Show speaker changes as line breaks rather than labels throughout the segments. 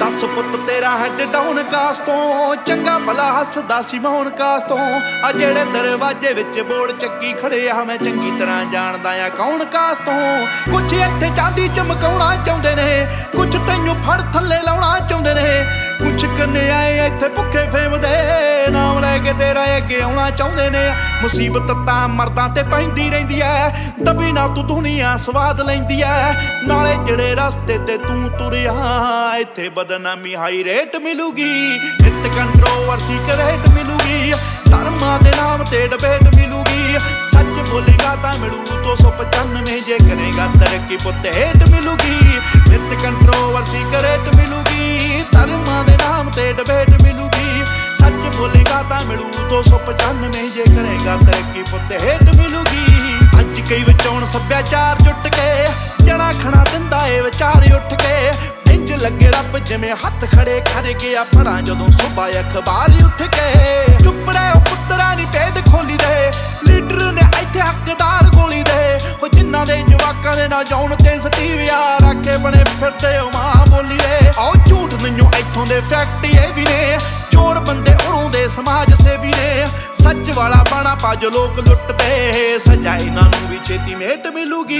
ਬਸ ਪੁੱਤ ਤੇਰਾ head down ਕਾਸ ਤੋਂ ਚੰਗਾ ਭਲਾ ਹੱਸਦਾ ਸੀ ਮੌਨ ਕਾਸ ਤੋਂ ਆ ਜਿਹੜੇ ਦਰਵਾਜ਼ੇ ਵਿੱਚ ਬੋੜ ਚੱਕੀ ਖੜੇ ਆ, ਮੈਂ ਚੰਗੀ ਤਰ੍ਹਾਂ ਜਾਣਦਾ ਆ ਕੌਣ ਕਾਸ ਤੋਂ ਕੁਛ ਇੱਥੇ ਚਾਂਦੀ ਚਮਕਾਉਣਾ ਚਾਹੁੰਦੇ ਨੇ, ਕੁਛ ਤੈਨੂੰ ਫੜ ਥੱਲੇ ਲਾਉਣਾ ਚਾਹੁੰਦੇ ਨੇ। ਕੁਛ ਕੰਨੇ ਆਏ ਇੱਥੇ ਭੁੱਖੇ ਫੇਮਦੇ। ਨਾਮ ਲੈ ਤੇਰਾ ਅੱਗੇ ਆਉਣਾ ਚਾਹੁੰਦੇ ਨੇ। ਮੁਸੀਬਤ ਤਾਂ ਮਰਦਾਂ ਤੇ ਪੈਂਦੀ ਰਹਿੰਦੀ ਐ। ਦਬੀ ਨਾ ਤੂੰ ਦੁਨੀਆ, ਸਵਾਦ ਲੈਂਦੀ ਐ। ਨਾਲੇ ਜਿਹੜੇ ਰਸਤੇ ਤੇ ਤੂੰ ਤੁਰਿਆ, ਇੱਥੇ ਬਦਨਾਮੀ ਹਾਈ ਰੇਟ ਮਿਲੂਗੀ। ਨਿਤ ਕੰਟਰੋਵਰਸੀ ਕਰੇਟ ਮਿਲੂਗੀ। ਧਰਮਾਂ ਦੇ ਨਾਮ ਤੇ ਡਿਬੇਟ ਮਿਲੂਗੀ। ਸੱਚ ਬੋਲੇਗਾ ਤਾਂ ਮਿਲੂ 295 ਜੇ ਕਰੇਗਾ ਤਰੱਕੀ ਪੁੱਤ ਹੇਟ ਮਿਲੂਗੀ। ਨਿਤ ਕੰਟਰੋਵਰਸੀ ਕਰੇਟ ਮਿਲੂਗੀ। ਧਰਮਾਂ ਦੇ ਨਾਮ ਤੇ ਡਿਬੇਟ ਮਿਲੂਗੀ ਸੱਚ ਤਾਂ ਮਿਲੂ 295 ਜੇ ਕਰੇਗਾ ਤਰੱਕੀ ਪੁੱਤ ਹੇਟ ਮਿਲੂਗੀ। ਅੱਜ ਕਈ ਵਿਚਾਉਣ ਸੱਭਿਆਚਾਰ ਜੁੱਟ ਕੇ ਜਣਾ ਖਣਾ ਦਿੰਦਾ ਏ ਵਿਚਾਰ ਉੱਠ ਕੇ। ਇੰਜ ਲੱਗੇ ਰੱਬ ਜਿਵੇਂ ਹੱਥ ਖੜੇ ਕਰ ਗਿਆ ਪੜਾਂ ਜਦੋਂ ਸੁਬਾ ਅਖਬਾਰ ਉੱਠ ਕੇ। ਚੁੱਪ ਰਹਿ ਉਹ ਪੁੱਤਰਾ ਨਹੀਂ ਪੇਦ ਖੋਲੀ ਦੇ, ਲੀਡਰ ਨੇ ਇੱਥੇ ਹੱਕਦਾਰ ਗੋਲੀ ਦੇ। ਉਹ ਜਿਨ੍ਹਾਂ ਦੇ ਜਵਾਕਾਂ ਦੇ ਨਾ ਜਾਉਣ ਤੇ ਸਟੀਵਿਆ ਰੱਖੇ ਬਣੇ ਫਿਰਦੇ, ਉਹ ਮਾਂ ਬੋਲੀ ਦੇ। ਆਓ ਝੂਠ ਮੈਨੂੰ ਇੱਥੋਂ ਦੇ ਫੈਕਟ ਸਮਾਜ ਸੇਵੀ ਨੇ ਸੱਚ ਵਾਲਾ ਬਾਣਾ ਪਾ ਲੋਕ ਲੁੱਟਦੇ। ਸਜ਼ਾ ਇਹਨਾਂ ਨੂੰ ਵੀ ਛੇਤੀ ਮੇਟ ਮਿਲੂਗੀ,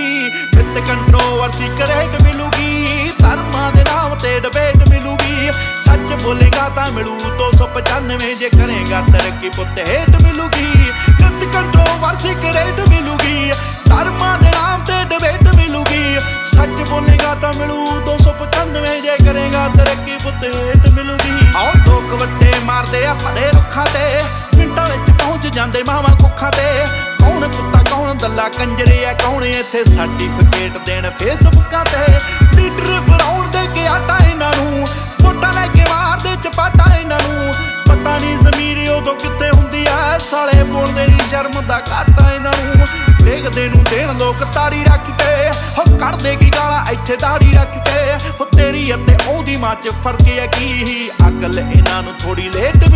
ਨਿਤ ਕੰਟਰੋਵਰਸੀ ਕਰੇਟ ਮਿਲੂਗੀ, ਧਰਮਾਂ ਦੇ ਨਾਮ ਤੇ ਡਿਬੇਟ ਮਿਲੂਗੀ। ਸੱਚ ਬੋਲੇਗਾ ਤਾਂ ਮਿਲੂ 295 ਜੇ ਕਰੇਗਾ ਤਰੱਕੀ ਪੁੱਤ ਹੇਟ ਮਿਲੂਗੀ। ਨਿਤ ਕੰਟਰੋਵਰਸੀ ਕਰੇਟ ਮਿਲੂਗੀ, ਧਰਮਾਂ ਦੇ ਨਾਮ ਤੇ ਡਿਬੇਟ ਮਿਲੂਗੀ। ਸੱਚ ਬੋਲੇਗਾ ਤਾਂ ਮਿਲੂ 295 ਜੇ ਕਰੇਗਾ ਤਰੱਕੀ ਪੁੱਤ ਹੇਟ ਮਿਲੂਗੀ। ਮਾਵਾਂ ਤੇ। ਕੌਣ ਕੁੱਤਾ, ਕੌਣ ਦੱਲਾ, ਕੰਜਰੇ ਆ, ਕੌਣ ਇੱਥੇ ਸਰਟੀਫਿਕੇਟ ਦੇਣ ਫੇਸਬੁੱਕਾਂ ਤੇ। ਲੀਡਰ ਫਰਾਉਣ ਦੇ ਕੇ ਆਟਾ ਇਹਨਾਂ ਨੂੰ, ਵੋਟਾਂ ਲੈ ਕੇ ਮਾਰਦੇ ਚਪਾਟਾ ਇਹਨਾਂ ਨੂੰ। ਪਤਾ ਨਹੀਂ ਜ਼ਮੀਰ ਉਦੋਂ ਕਿੱਥੇ ਹੁੰਦੀ ਆ, ਸਾਲੇ ਬੋਲਦੇ ਨਹੀਂ ਸ਼ਰਮ ਦਾ ਘਾਟਾ ਇਹਨਾਂ ਨੂੰ। ਦੇਖਦੇ ਨੂੰ ਦੇਣ ਲੋਕ ਤਾੜੀ ਰੱਖ ਕੇ। ਹੋ ਕਰਦੇ ਕੀ ਗਾਲਾਂ, ਇੱਥੇ ਤਾੜੀ ਰੱਖ ਕੇ। ਹੋ ਤੇਰੀ ਅਤੇ ਉਹਦੀ ਮਾਂ ਚ ਫ਼ਰਕ ਹੈ ਕੀ? ਅਕਲ ਇਹਨਾਂ ਨੂੰ ਥੋੜੀ ਲੇਟ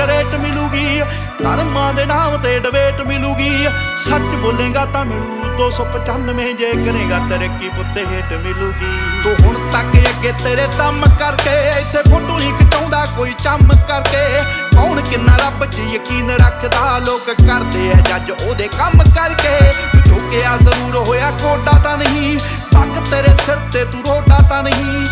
ਕਰੇਟ ਮਿਲੂਗੀ, ਧਰਮਾਂ ਦੇ ਨਾਮ ਤੇ ਡਿਬੇਟ ਮਿਲੂਗੀ। ਸੱਚ ਬੋਲੇਗਾ ਤਾਂ ਮਿਲੂ 295 ਜੇ ਕਰੇਗਾ ਤਰੱਕੀ ਪੁੱਤੇ ਹੇਟ ਮਿਲੂਗੀ। ਤੂੰ ਹੁਣ ਤੱਕ ਅੱਗੇ ਤੇਰੇ ਦਮ ਕਰਕੇ, ਇੱਥੇ ਫੋਟੋ ਨਹੀਂ ਖਿਚਾਉਂਦਾ, ਕੋਈ ਚੰਮ ਕਰਕੇ। ਕੌਣ ਕਿੰਨਾ ਰੱਬ 'ਚ ਯਕੀਨ ਰੱਖਦਾ, ਲੋਕ ਕਰਦੇ ਆ ਜੱਜ ਉਹਦੇ ਕੰਮ ਕਰਕੇ। ਤੂੰ ਝੁਕਿਆ ਜ਼ਰੂਰ ਹੋਇਆ ਕੋਡਾ ਤਾਂ ਨਹੀਂ ਪੱਗ ਤੇਰੇ ਸਿਰ ਤੇ ਤੂੰ ਰੋਡਾ ਤਾਂ ਨਹੀਂ।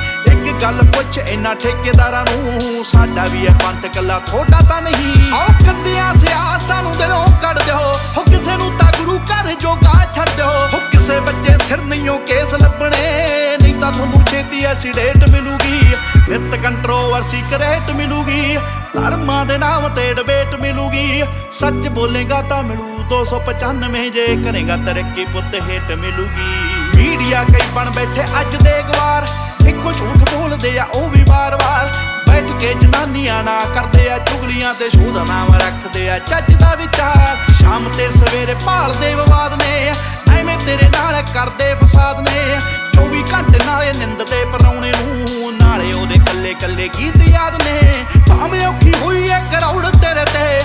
ਗੱਲ ਪੁੱਛ ਇਹਨਾਂ ਠੇਕੇਦਾਰਾਂ ਨੂੰ, ਸਾਡਾ ਵੀ ਇਹ ਪੰਥ ਕੱਲਾ ਥੋੜਾ ਤਾਂ ਨਹੀਂ। ਆਓ ਕੰਦਿਆਂ ਸਿਆਸਤਾਂ ਨੂੰ ਦਿਲੋਂ ਕੱਢ ਦਿਓ, ਹੋ ਕਿਸੇ ਨੂੰ ਤਾਂ ਗੁਰੂ ਘਰ ਜੋਗਾ ਛੱਡ ਦਿਓ। ਹੋ ਕਿਸੇ ਬੱਚੇ ਸਿਰ ਨਹੀਂਓ ਕੇਸ ਲੱਭਣੇ, ਨਹੀਂ ਤਾਂ ਤੁਹਾਨੂੰ ਛੇਤੀ ਐਸੀਡੇਟ ਮਿਲੂਗੀ। ਨਿਤ ਕੰਟਰੋਵਰਸੀ ਕਰੇਟ ਮਿਲੂਗੀ, ਧਰਮਾਂ ਦੇ ਨਾਮ ਤੇ ਡਿਬੇਟ ਮਿਲੂਗੀ। ਸੱਚ ਬੋਲੇਗਾ ਤਾਂ ਮਿਲੂ 295 ਜੇ ਕਰੇਗਾ ਤਰੱਕੀ ਪੁੱਤ ਹੇਟ ਮਿਲੂਗੀ। ਮੀਡੀਆ ਕਈ ਬਣ ਬੈਠੇ ਅੱਜ ਦੇ ਗਵਾਰ। ਇੱਕੋ ਝੂਠ ਬੋਲਦੇ ਆ, ਉਹ ਵੀ ਵਾਰ-ਵਾਰ ਬੈਠ ਕੇ ਜਨਾਨੀਆਂ ਨਾ ਕਰਦੇ ਆ, ਚੁਗਲੀਆਂ ਤੇ ਸ਼ੋਧ ਨਾਮ ਰੱਖਦੇ ਆ, ਚੱਜ ਦਾ ਵਿਚਾਰ। ਸ਼ਾਮ ਤੇ ਸਵੇਰੇ ਭਾਲਦੇ ਵਿਵਾਦ ਨੇ, ਐਵੇਂ ਤੇਰੇ ਨਾਲ ਕਰਦੇ ਫਸਾਦ ਨੇ। 24 ਘੰਟੇ ਨਾਲੇ ਨਿੰਦਦੇ ਪਰਾਉਣੇ ਨੂੰ ਨਾਲੇ ਉਹਦੇ ਕੱਲੇ ਕੱਲੇ ਗੀਤ ਯਾਦ ਨੇ। ਭਾਵੇਂ ਔਖੀ ਹੋਈ ਐ ਕਰਾਉੜ ਤੇਰੇ ਤੇ।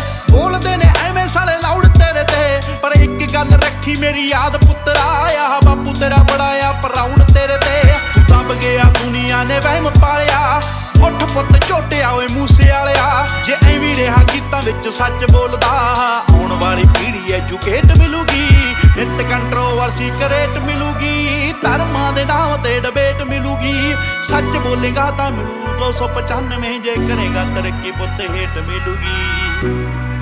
ਦੁਨੀਆ ਨੇ ਵਹਿਮ ਪਾਲਿਆ। ਉੱਠ ਪੁੱਤ ਝੋਟਿਆ ਓਏ ਮੂਸੇ ਵਾਲਿਆ। ਜੇ ਐਵੇਂ ਰਿਹਾ ਗੀਤਾਂ ਵਿੱਚ ਸੱਚ ਬੋਲਦਾ, ਆਉਣ ਵਾਲੀ ਪੀੜ੍ਹੀ ਐਜੂਕੇਟ ਮਿਲੂਗੀ। ਨਿਤ ਕੰਟਰੋਵਰਸੀ ਕਰੇਟ ਮਿਲੂਗੀ। ਧਰਮਾਂ ਦੇ ਨਾਮ ਤੇ ਡਿਬੇਟ ਮਿਲੂਗੀ। ਸੱਚ ਬੋਲੇਗਾ ਤਾਂ ਮਿਲੂ 295 ਜੇ ਕਰੇਗਾ ਤਰੱਕੀ ਪੁੱਤ ਹੇਟ ਮਿਲੂਗੀ।